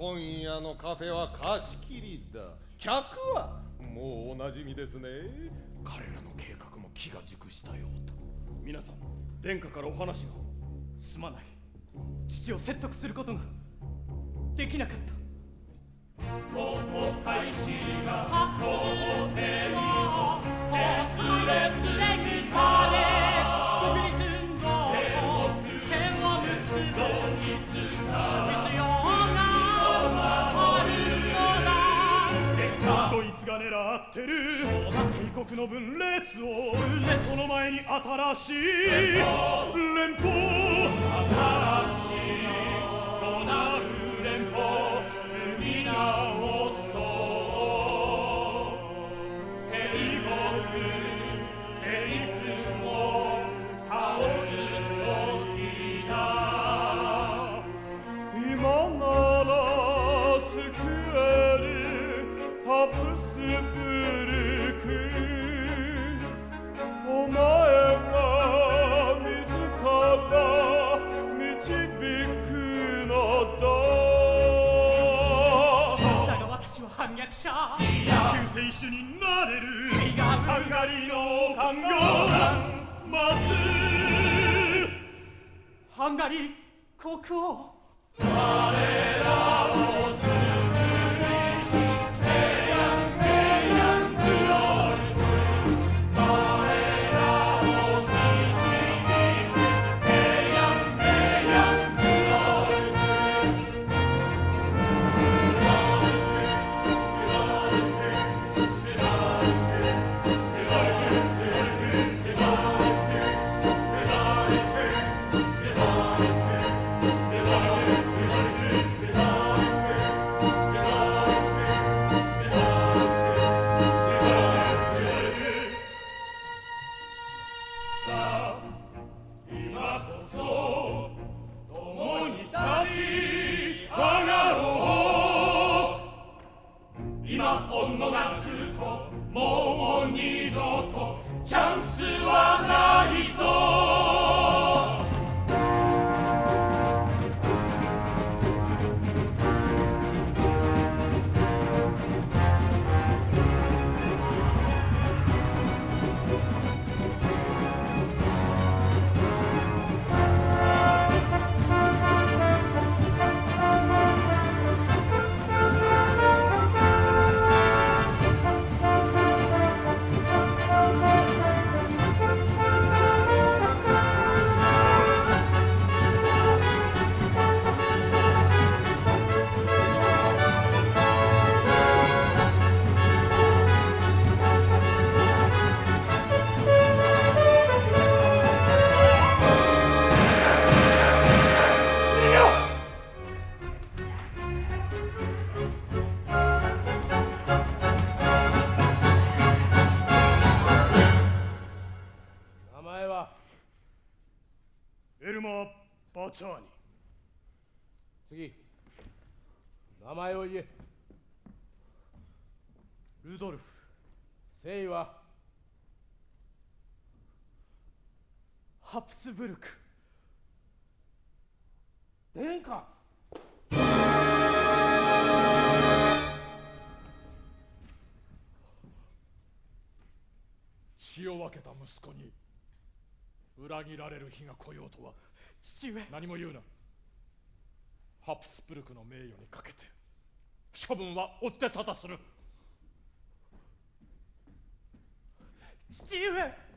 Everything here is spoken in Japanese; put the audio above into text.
今夜のカフェは貸し切りだ。客はもうおなじみですね。彼らの計画も気が熟したようと皆さん殿下からお話をすまない。父を説得することができなかった。皇太子が箱を手のってる。そうだ帝国の分裂をその前に新しい。連邦。新しい。となる連邦。反逆者。救世主になれる。違う。ハンガリーの看護待つ。ハンガリー国王。さとバチャーニ次。名前を言え。ルドルフ姓は？ハプスブルク殿下。血を分けた息子に裏切られる日が来ようとは父上。何も言うな。ハプスブルクの名誉にかけて処分は追って沙汰する。父上